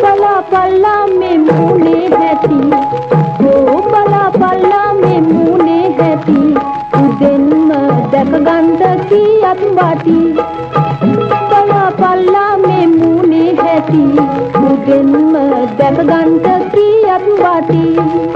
බලාපල්ලා මේ මූණේ හැටි ඕ බලාපල්ලා මේ මූණේ හැටි උදෙන්ම දැක ගන්න කීයක් වාටි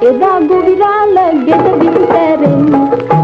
එදා ගොවිරාල ගෙට විතරෙන්